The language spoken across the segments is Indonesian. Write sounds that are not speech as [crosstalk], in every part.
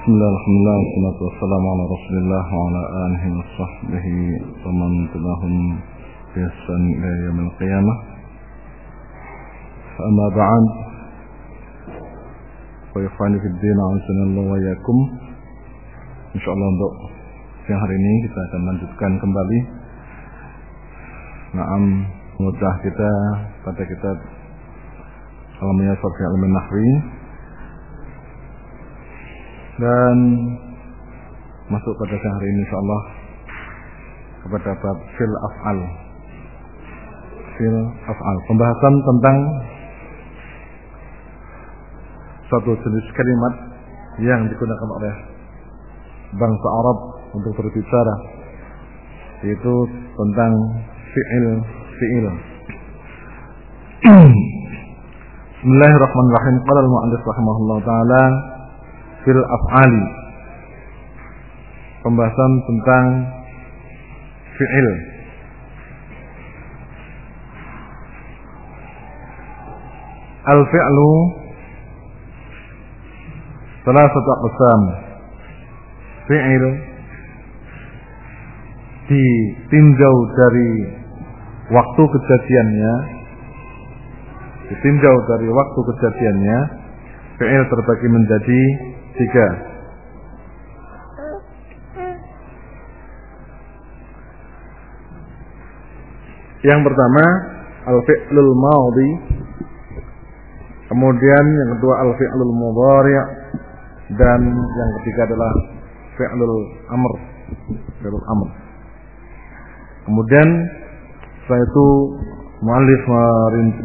بسم الله الحمد لله والصلاة والسلام على رسول الله وعلى آله وصحبه ومن تبعهم بإحسان إلى يوم القيامة فأما بعد وإخواني في الدين عزنا الله وإياكم InsyaAllah untuk siang hari ini kita akan lanjutkan kembali Naam mudah kita pada kitab Alamnya Sofi Ilmi Nahwi dan masuk pada siang hari ini insyaallah kepada bab fil af'al. Fil af'al. Pembahasan tentang suatu jenis kalimat yang digunakan oleh bangsa Arab untuk berbicara yaitu tentang fi'il fi'il. [clears throat] Bismillahirrahmanirrahim. Qala al-mu'allif rahimahullah taala fil af'ali. Pembahasan tentang fi'il. Al-fi'lu salah satu aqsam. Fi'il ditinjau dari waktu kejadiannya ditinjau dari waktu kejadiannya fi'il terbagi menjadi tiga. Yang pertama al-fi'lul madhi. Kemudian yang kedua al-fi'lul mudhari' dan yang ketiga adalah fi'lul amr. Fi'lul amr. Kemudian setelah itu muallif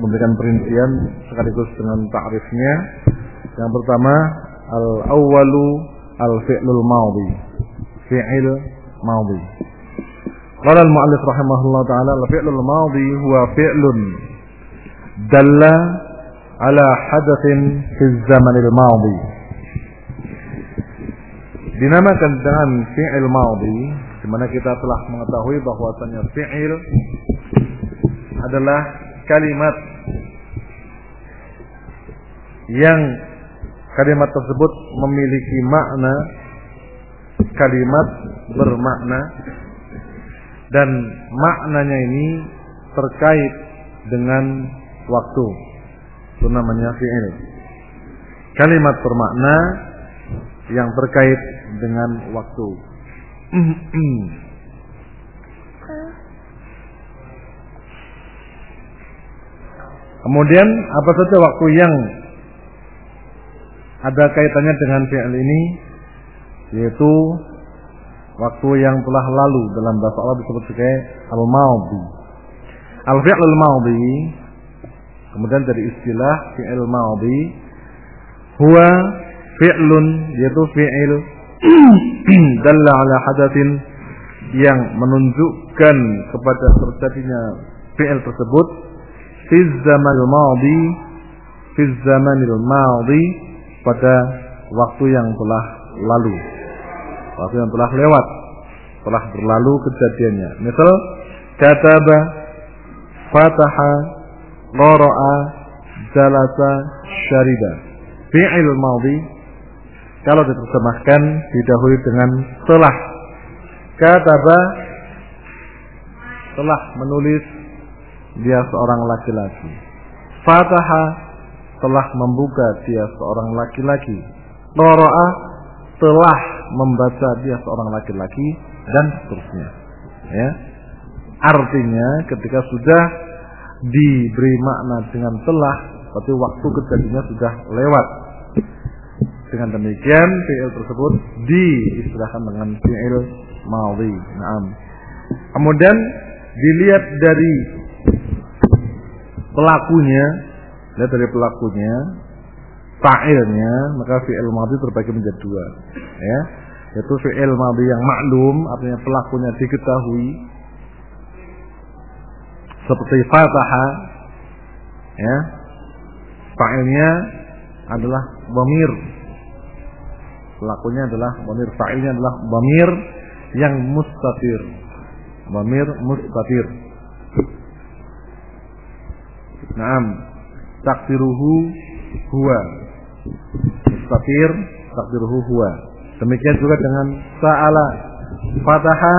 memberikan perincian sekaligus dengan takrifnya. Yang pertama al-awwalu al-fi'lul madhi. Fi'il madhi. Qala al-mu'allif rahimahullah taala al-fi'lul madhi huwa fi'lun dalla ala hadatsin fi zamanil madhi. Dinamakan dengan fi'il madhi di mana kita telah mengetahui bahwasanya fi'il adalah kalimat yang kalimat tersebut memiliki makna kalimat bermakna. Dan maknanya ini terkait dengan waktu. Itu namanya fi'il. Kalimat bermakna yang terkait dengan waktu. Kemudian apa saja waktu yang ada kaitannya dengan fi'il ini yaitu waktu yang telah lalu dalam bahasa Arab disebut sebagai al-madhi. Al-fi'l al-madhi kemudian dari istilah fi'il madhi huwa fi'lun yaitu fi'il [clears throat] dalla ala hadatsin yang menunjukkan kepada terjadinya fi'il tersebut fi zamanil madhi fi zamanil madhi pada waktu yang telah lalu. Waktu yang telah lewat, telah berlalu kejadiannya. Misal kataba, fataha, qara'a, jalasa, syariba. Fi'il madhi kalau diterjemahkan didahului dengan telah. Kataba telah menulis dia seorang laki-laki. Fataha telah membuka dia seorang laki-laki. Qara'a telah membaca dia seorang laki-laki dan seterusnya. Ya. Artinya ketika sudah diberi makna dengan telah, berarti waktu kejadiannya sudah lewat. Dengan demikian fi'il tersebut diistilahkan dengan fi'il madhi. Naam. Kemudian dilihat dari pelakunya Lihat dari pelakunya, fa'ilnya, maka fi'il madhi terbagi menjadi dua. Ya. Yaitu fi'il madhi yang maklum, artinya pelakunya diketahui. Seperti fataha. Ya. Fa'ilnya adalah bamir. Pelakunya adalah bamir, fa'ilnya adalah bamir yang mustatir. Bamir mustatir. Naam takdiruhu huwa. Mustafir takdiruhu huwa. Demikian juga dengan sa'ala fataha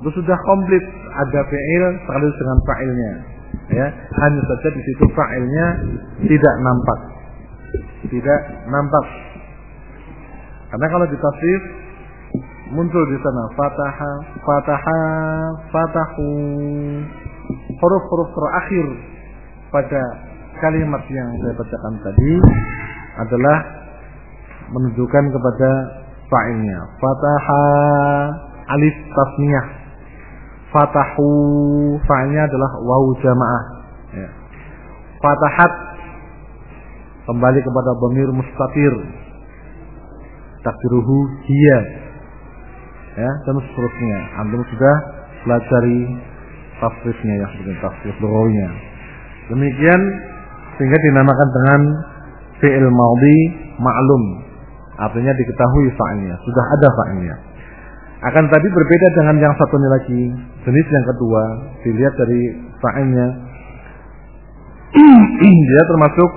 itu sudah komplit ada fi'il sekaligus dengan fa'ilnya. Ya, hanya saja di situ fa'ilnya tidak nampak. Tidak nampak. Karena kalau ditafsir muncul di sana fataha, fataha, fatahu. Huruf-huruf terakhir pada kalimat yang saya bacakan tadi adalah menunjukkan kepada fa'ilnya. Fataha alif tasniyah. Fatahu fa'ilnya adalah wawu jamaah. Ya. Fatahat kembali kepada bamir mustatir. Takdiruhu hiya. Ya, dan seterusnya. Antum sudah pelajari tafsirnya ya, sebagai tafsir. Demikian sehingga dinamakan dengan fi'il maudhi ma'lum. Artinya diketahui fa'ilnya, sudah ada fa'ilnya. Akan tadi berbeda dengan yang satunya lagi. Jenis yang kedua dilihat dari fa'ilnya. [clears throat] Dia termasuk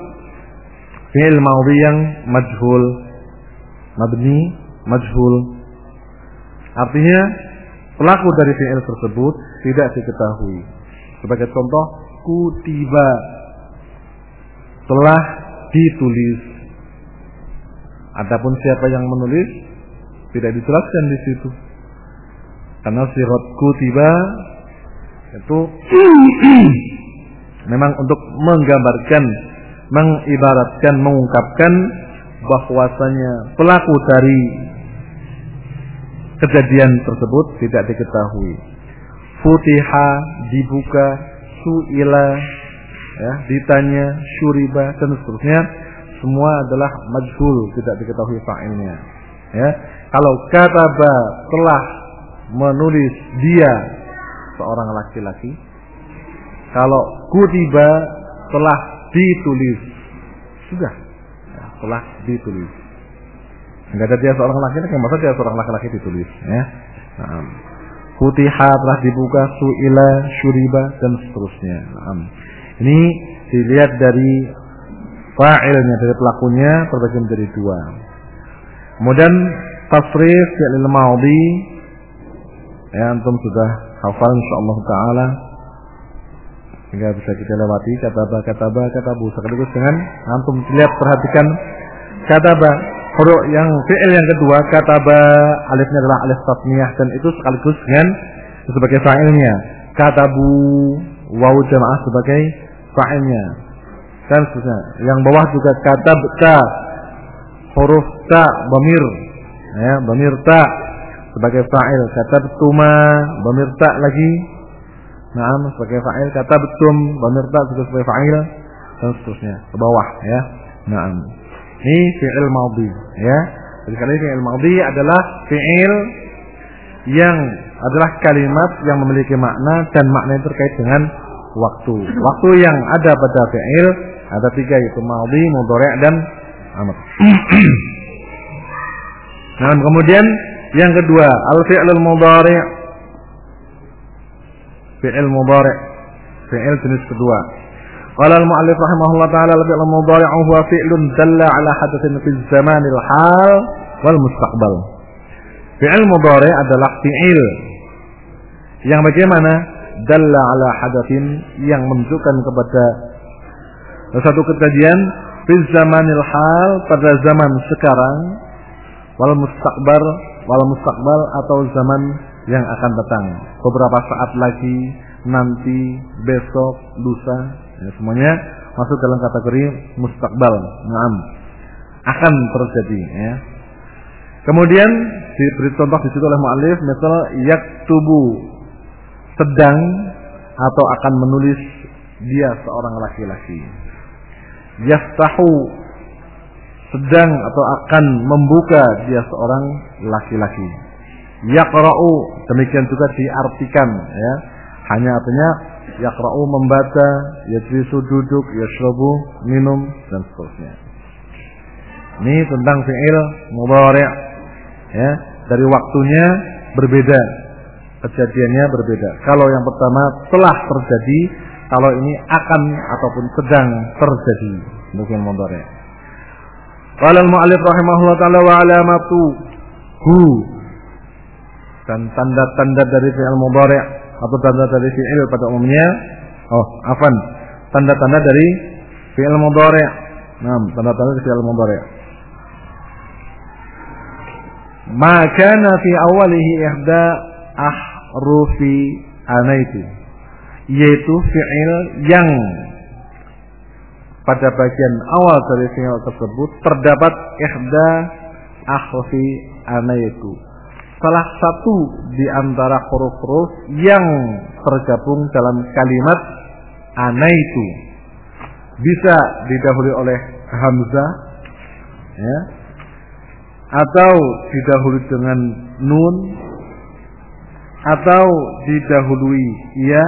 fi'il maudhi yang majhul, mabni, majhul. Artinya pelaku dari fi'il tersebut tidak diketahui. Sebagai contoh, kutiba telah ditulis. Adapun siapa yang menulis tidak dijelaskan di situ. Karena sirat kutiba itu [clears throat] memang untuk menggambarkan, mengibaratkan, mengungkapkan bahwasanya pelaku dari kejadian tersebut tidak diketahui. Futiha dibuka, suila ya, ditanya, syuriba dan seterusnya semua adalah majhul, tidak diketahui fa'ilnya. Ya. Kalau kataba telah menulis dia seorang laki-laki, kalau kutiba telah ditulis sudah ya, telah ditulis. Enggak ada dia seorang laki-laki, masa dia seorang laki-laki ditulis, ya. Nah, Futiha telah dibuka, suila, syuriba dan seterusnya. Nah, ini dilihat dari fa'ilnya dari pelakunya terbagi menjadi dua. Kemudian tasrif fi'il madhi ya antum sudah hafal insyaallah taala. Sehingga bisa kita lewati kataba kataba katabu sekaligus dengan antum lihat perhatikan kataba huruf yang fi'il yang kedua kataba alifnya adalah alif tasniyah dan itu sekaligus dengan sebagai fa'ilnya. Katabu wawu jamaah sebagai fa'ilnya. Dan seterusnya. Yang bawah juga kata ta huruf ta bamir ya bamir ta. Sebagai fa'il. Kata betuma bamir ta lagi. Naam sebagai fa'il. Kata betum bamir ta juga sebagai fa'il. Dan seterusnya. Ke bawah ya. Naam. Ini fi'il madhi ya. Jadi kali ini fi'il madhi adalah fi'il yang adalah kalimat yang memiliki makna dan makna yang terkait dengan waktu. Waktu yang ada pada fi'il ada tiga yaitu madhi, mudhari' dan amr. [clears throat] nah, kemudian yang kedua, al-fi'lul mudhari' fi'il mudhari' fi'il jenis kedua. Qala al-mu'allif rahimahullah taala al-fi'l mudhari' huwa fi'lun dalla 'ala hadatsin fi zamanil hal wal mustaqbal. Fi'il mudhari' adalah fi'il yang bagaimana dalla ala hadatsin yang menunjukkan kepada satu kejadian di zamanil hal pada zaman sekarang wal mustaqbar wal mustaqbal atau zaman yang akan datang. Beberapa saat lagi nanti besok lusa ya, semuanya masuk dalam kategori mustaqbal. Naam. Akan terjadi ya. Kemudian diberi contoh di situ oleh muallif misal yaktubu sedang atau akan menulis dia seorang laki-laki. Yaftahu sedang atau akan membuka dia seorang laki-laki. Yaqra'u demikian juga diartikan ya. Hanya artinya yaqra'u membaca, yajlisu duduk, yashrabu minum dan seterusnya. Ini tentang fi'il mudhari' ya. Dari waktunya berbeda kejadiannya berbeda. Kalau yang pertama telah terjadi, kalau ini akan ataupun sedang terjadi. Mungkin mondore. Qala al-mu'allif rahimahullah taala wa alamatu hu dan tanda-tanda dari fi'il mudhari' atau tanda dari fi'il pada umumnya oh afan tanda-tanda dari fi'il mudhari' nah tanda-tanda dari fi'il mudhari' ma kana fi awalihi ihda ahrufi anaitu yaitu fi'il yang pada bagian awal dari fi'il tersebut terdapat ihda ahrufi anaitu. Salah satu di antara huruf-huruf yang tergabung dalam kalimat anaitu. Bisa didahului oleh hamzah ya atau didahului dengan nun atau didahului ya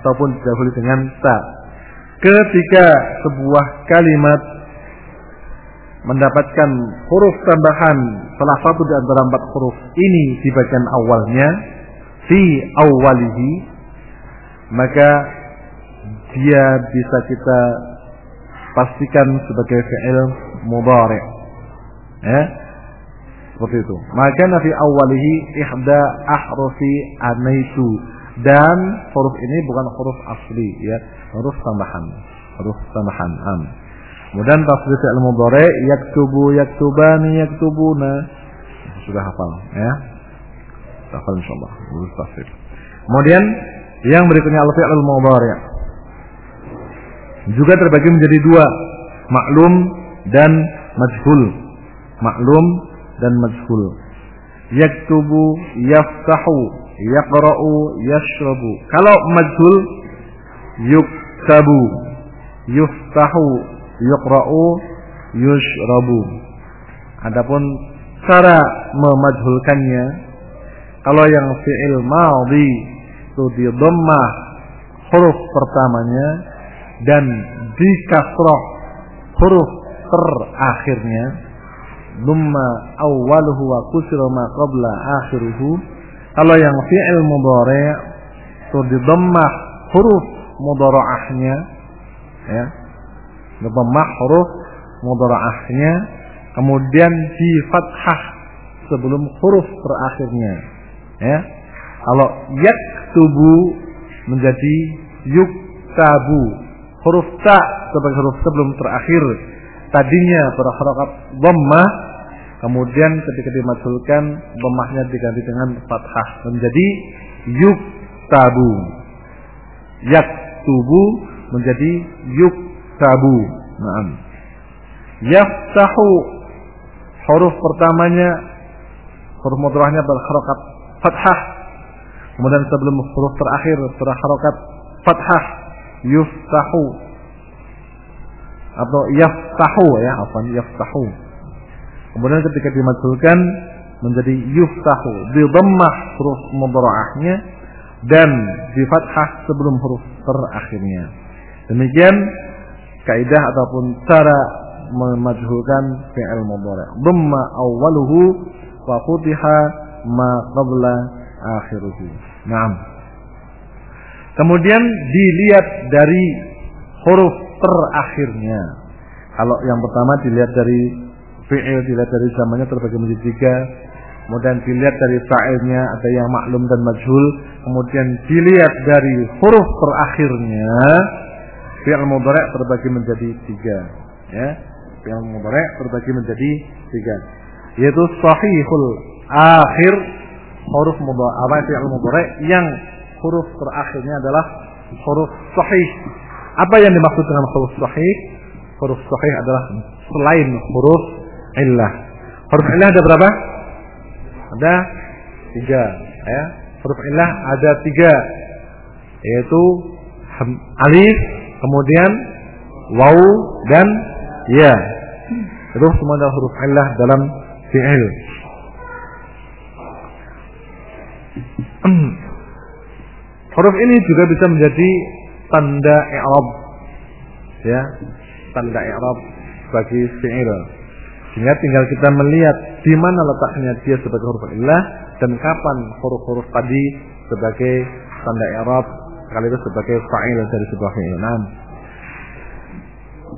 ataupun didahului dengan ta ketika sebuah kalimat mendapatkan huruf tambahan salah satu di antara empat huruf ini di bagian awalnya fi awalihi maka dia bisa kita pastikan sebagai fi'il mudhari ya seperti itu. Maka nafi awalihi ihda ahrufi anaitu. Dan huruf ini bukan huruf asli ya. Huruf tambahan. Huruf tambahan am. Kemudian tafsir fi'il mudhari yaktubu yaktubani yaktubuna. Sudah hafal ya. Hafal insyaallah. Lulus tafsir. Kemudian yang berikutnya al-fi'il mudhari. Juga terbagi menjadi dua. Maklum dan majhul. Maklum dan majhul. Yaktubu yaftahu yaqra'u yashrabu. Kalau majhul yuktabu yuftahu yuqra'u yushrabu. Adapun cara memajhulkannya kalau yang fi'il madhi itu di dhammah huruf pertamanya dan di kasrah huruf terakhirnya lumma awwaluhu wa kusira ma qabla akhiruhu. Kalau yang fi'il mudhari itu di huruf mudharaahnya ya. Di huruf mudharaahnya kemudian di fathah sebelum huruf terakhirnya ya. Kalau yaktubu menjadi yuktabu huruf ta sebagai huruf sebelum terakhir tadinya berharakat dhammah kemudian ketika dimajhulkan dhammahnya diganti dengan fathah. Menjadi yuktabu. Yaktubu menjadi yuktabu. Nah yaftahu. Huruf pertamanya huruf mudharahnya berharakat fathah. Kemudian sebelum huruf terakhir berharakat fathah yuftahu atau yaftahu ya apa yaftahu. Kemudian ketika dimajhulkan menjadi yuftahu di dhammah huruf mudharaahnya dan di fathah sebelum huruf terakhirnya. Demikian kaidah ataupun cara memajhulkan fi'il mudhari. Dhamma awwaluhu wa futiha ma qabla akhiruhu. Na'am. Kemudian dilihat dari huruf terakhirnya. Kalau yang pertama dilihat dari fi'il, dilihat dari zamannya terbagi menjadi tiga. Kemudian dilihat dari fa'ilnya ada yang maklum dan majhul. Kemudian dilihat dari huruf terakhirnya. Fi'il mudhari' terbagi menjadi tiga. Ya, fi'il mudhari' terbagi menjadi tiga. Yaitu sahihul akhir huruf mudhari' apa fi'il mudhari' yang huruf terakhirnya adalah huruf sahih. Apa yang dimaksud dengan huruf sahih? Huruf sahih adalah selain huruf illah. Huruf illah ada berapa? Ada tiga. Ya. Huruf illah ada tiga, yaitu alif, kemudian waw dan ya. Itu semua adalah huruf illah dalam fi'il. Huruf ini juga bisa menjadi tanda i'rab. Ya, tanda i'rab bagi fi'il. Sehingga tinggal kita melihat di mana letaknya dia sebagai huruf illah dan kapan huruf-huruf tadi sebagai tanda i'rab sekaligus sebagai fa'il dari sebuah fi'il. Nah,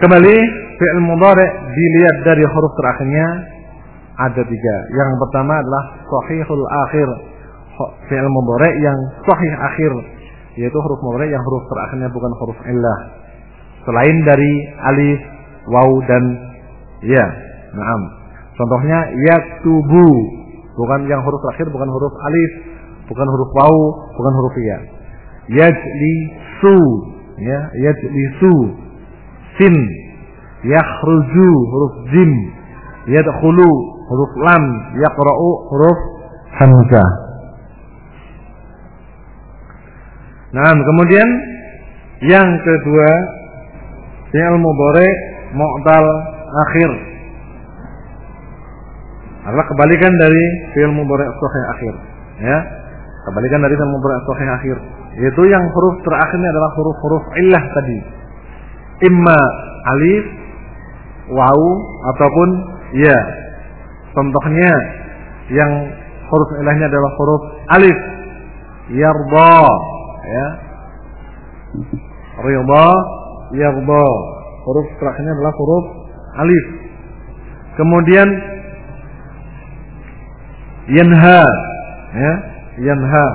kembali fi'il mudhari dilihat dari huruf terakhirnya ada tiga. Yang pertama adalah sahihul akhir. Fi'il mudhari yang sahih akhir yaitu huruf mudhari yang huruf terakhirnya bukan huruf illah. Selain dari alif, waw dan ya. Naam. Contohnya yaktubu, bukan yang huruf terakhir bukan huruf alif, bukan huruf waw, bukan huruf ya. Yajlisu, ya, yajlisu. Sin, yakhruju huruf jim, yadkhulu huruf lam, yaqra'u huruf hamzah. Nah, kemudian yang kedua fi'il mudhari mu'tal akhir. Adalah kebalikan dari fi'il mudhari sahih akhir, ya. Kebalikan dari fi'il mudhari sahih akhir, yaitu yang huruf terakhirnya adalah huruf-huruf illah tadi. Imma alif, waw ataupun ya. Contohnya yang huruf ilahnya adalah huruf alif. Yarda, ya. Ridha, yarda. Huruf terakhirnya adalah huruf alif. Kemudian yanha, ya, yanha.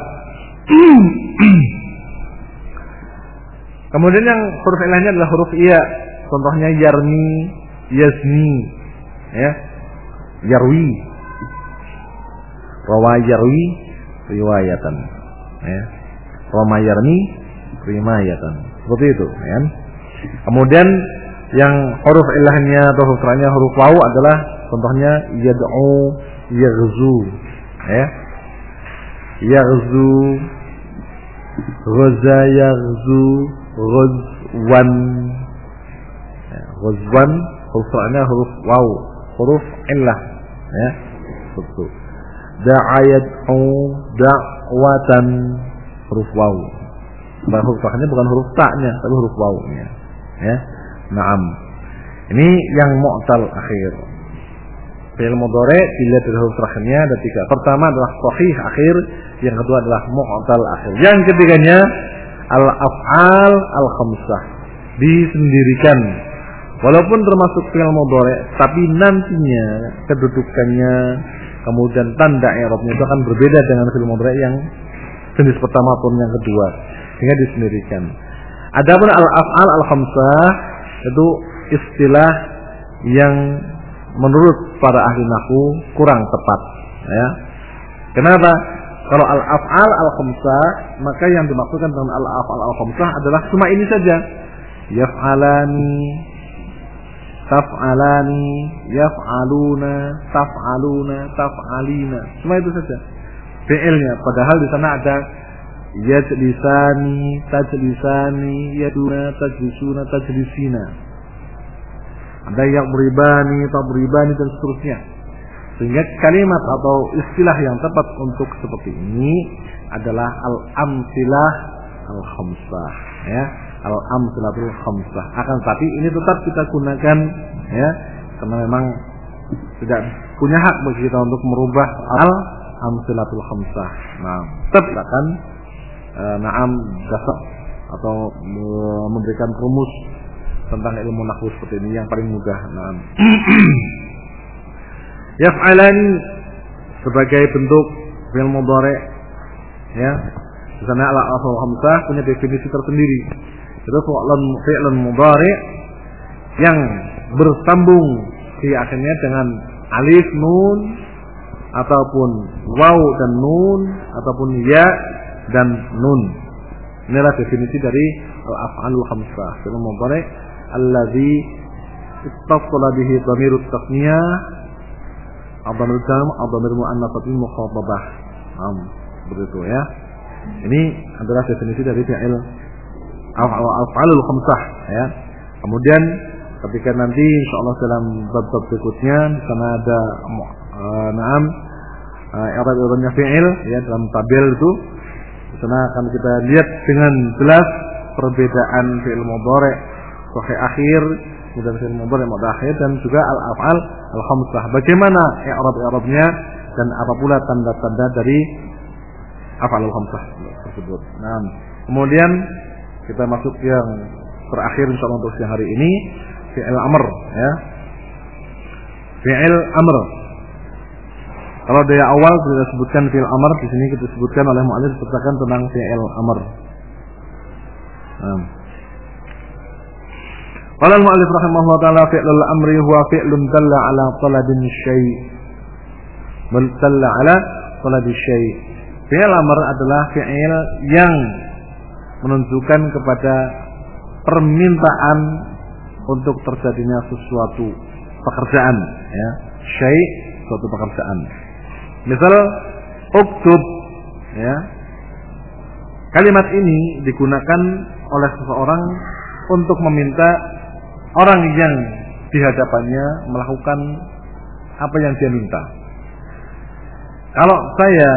[clears throat] Kemudian yang huruf ilahnya adalah huruf iya. Contohnya yarmi, yasmi, ya, yarwi, rawa yarwi, riwayatan, ya, rama yarmi, rimayatan. Seperti itu, ya. Kemudian yang huruf ilahnya atau huruf terakhirnya huruf waw adalah contohnya yad'u, yaghzu, ya. Yaghzu, ghaza yaghzu, ghazwan. Ya, ghazwan huruf terakhirnya huruf waw, huruf illah, ya. Betul. Da'a yad'u da'watan huruf waw. Bukan huruf terakhirnya bukan huruf taknya, tapi huruf wawnya. Ya. Naam. Ini yang mu'tal akhir. Fi'il mudhari dilihat dari huruf terakhirnya ada tiga. Pertama adalah sahih akhir, yang kedua adalah mu'tal akhir. Yang ketiganya al-af'al al-khamsah. Disendirikan. Walaupun termasuk fi'il mudhari, tapi nantinya kedudukannya kemudian tanda i'rabnya itu akan berbeda dengan fi'il mudhari yang jenis pertama pun yang kedua sehingga disendirikan. Adapun al-af'al al-khamsah itu istilah yang menurut para ahli nahwu kurang tepat ya. Kenapa? Kalau al-af'al al-khamsah maka yang dimaksudkan dengan al-af'al al-khamsah adalah cuma ini saja. Yaf'alani taf'alani yaf'aluna taf'aluna taf'alina. Cuma itu saja. Fi'ilnya. Padahal di sana ada yajlisani tajlisani yaduna tajlisuna tajlisina. Ada yang beribani tabribani dan seterusnya. Sehingga kalimat atau istilah yang tepat untuk seperti ini adalah al-amsilah al-khamsah ya. Al-amsilatul khamsah. Akan tapi ini tetap kita gunakan ya. Karena memang tidak punya hak bagi kita untuk merubah al-amsilatul khamsah nah tetap akan e, naam dasar atau e, memberikan rumus tentang ilmu nahwu seperti ini yang paling mudah. Naam. [clears throat] Yaf'alan sebagai bentuk fi'il mudhari ya. Di sana ala asal hamzah punya definisi tersendiri. Itu fi'lun fi'lun mudhari yang bersambung di akhirnya dengan alif nun ataupun waw dan nun ataupun ya dan nun. Inilah definisi dari al-af'alul khamsah. Fi'il mudhari alladzi ittasala bihi dhamirut tasniyah adhamir jam adhamir muannatsatin mukhatabah. Am, begitu ya. Ini adalah definisi dari fi'il af'alul khamsah ya. Kemudian ketika nanti insyaallah dalam bab-bab berikutnya sana ada uh, naam uh, i'rab-i'rabnya fi'il ya dalam tabel itu di sana akan kita lihat dengan jelas perbedaan fi'il mudhari sahih akhir kemudian fi'il mudhari mudhari akhir dan juga al-af'al al-khamsah. Bagaimana i'rab-i'rabnya dan apa pula tanda-tanda dari af'al al-khamsah tersebut. Nah, kemudian kita masuk yang terakhir insyaallah untuk siang hari ini fi'il amr ya. Fi'il amr. Kalau dari awal kita sebutkan fi'il amr, di sini kita sebutkan oleh mu'alif sebutkan tentang fi'il amr. Nah. Qala al-mu'allif rahimahullah taala fi'lul amri huwa fi'lun dalla ala talabin syai' dalla ala talabi syai' fi'il amr adalah fi'il yang menunjukkan kepada permintaan untuk terjadinya sesuatu pekerjaan ya syai' suatu pekerjaan misal uktub ya. Kalimat ini digunakan oleh seseorang untuk meminta orang yang di hadapannya melakukan apa yang dia minta. Kalau saya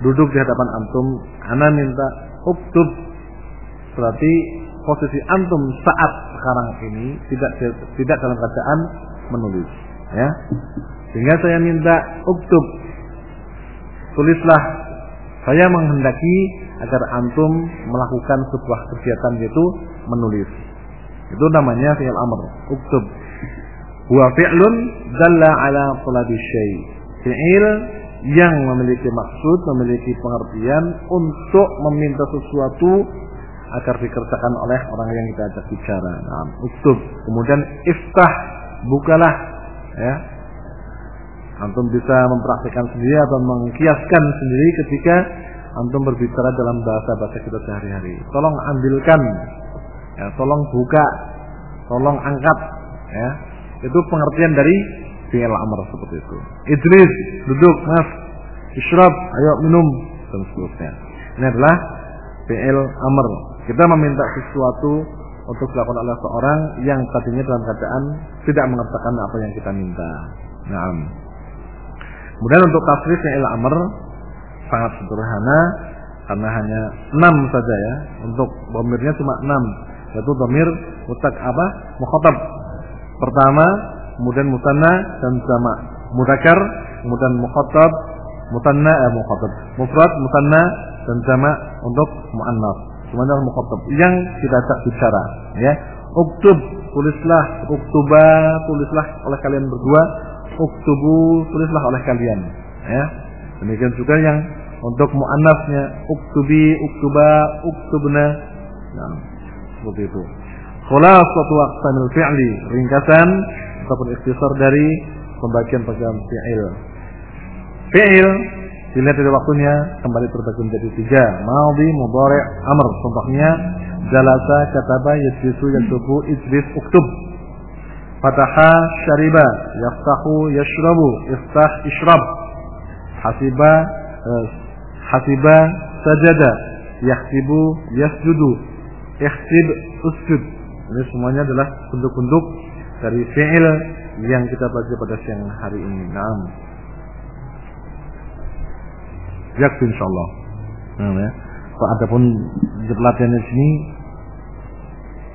duduk di hadapan antum ana minta uktub berarti posisi antum saat sekarang ini tidak tidak dalam keadaan menulis ya sehingga saya minta uktub tulislah saya menghendaki agar antum melakukan sebuah kegiatan yaitu menulis itu namanya fi'il amr uktub huwa fi'lun dalla ala talabi syai fi'il yang memiliki maksud, memiliki pengertian untuk meminta sesuatu agar dikerjakan oleh orang yang kita ajak bicara. Nah, uktub. Kemudian iftah, bukalah ya. Antum bisa mempraktikkan sendiri atau mengkiaskan sendiri ketika antum berbicara dalam bahasa-bahasa kita sehari-hari. Tolong ambilkan ya, tolong buka, tolong angkat ya. Itu pengertian dari fi'il amr seperti itu. Idris, duduk, mas. Isyrab, ayo minum dan seterusnya. Ini adalah fi'il amr. Kita meminta sesuatu untuk dilakukan oleh seorang yang tadinya dalam keadaan tidak mengerjakan apa yang kita minta. Nah, kemudian untuk tasrif fi'il amr sangat sederhana karena hanya enam saja ya. Untuk domirnya cuma enam, yaitu domir mutak apa? Mukhatab. Pertama kemudian musanna dan sama mudakar kemudian mukhatab musanna eh mukhatab. Mufrad musanna dan sama untuk muannas. Semuanya mukhatab. Yang kita ajak bicara ya. Uktub tulislah. Uktuba tulislah oleh kalian berdua uktubu tulislah oleh kalian ya demikian juga yang untuk muannasnya uktubi uktuba uktubna nah seperti itu khulasatu aqsamil fi'li ringkasan ataupun ikhtisar dari pembagian-pembagian fi'il. Fi'il dilihat dari waktunya kembali terbagi menjadi tiga. Madhi, mudhari', amr. Contohnya jalasa, kataba, yajlisu, yaktubu, ijlis, uktub. Fataha, syariba, yaftahu, yashrabu, iftah, ishrab. Hasiba, eh, hasiba, sajada, yahsibu, yasjudu, ikhsib, usjud. Ini semuanya adalah bentuk-bentuk dari fi'il yang kita baca pada siang hari ini. Naam. Yakfi insyaallah. Nah, ya. Kalau pun di sini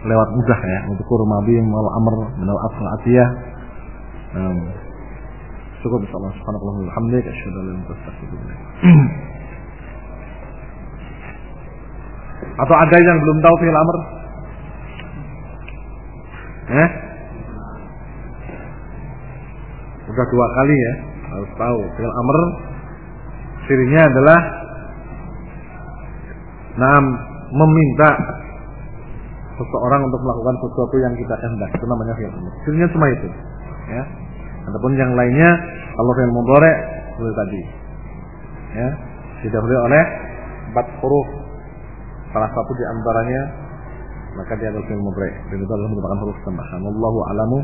lewat mudah ya untuk kurmabi mal amr minal asal atiyah. Naam. Cukup insyaallah subhanallahi wa bihamdihi asyhadu an la ilaha [clears throat] Atau ada yang belum tahu fi'il amr? Eh? Sudah dua kali ya, harus tahu. Fi'il amr cirinya adalah Nah, meminta seseorang untuk melakukan sesuatu yang kita kehendak. Itu namanya fi'il amr. Cirinya cuma itu. Ya. Adapun yang lainnya kalau fi'il mudhari seperti tadi. Ya, didahului oleh empat huruf. Salah satu di antaranya maka dia adalah fi'il mudhari. Dan itu adalah merupakan huruf tambahan. Wallahu a'lamu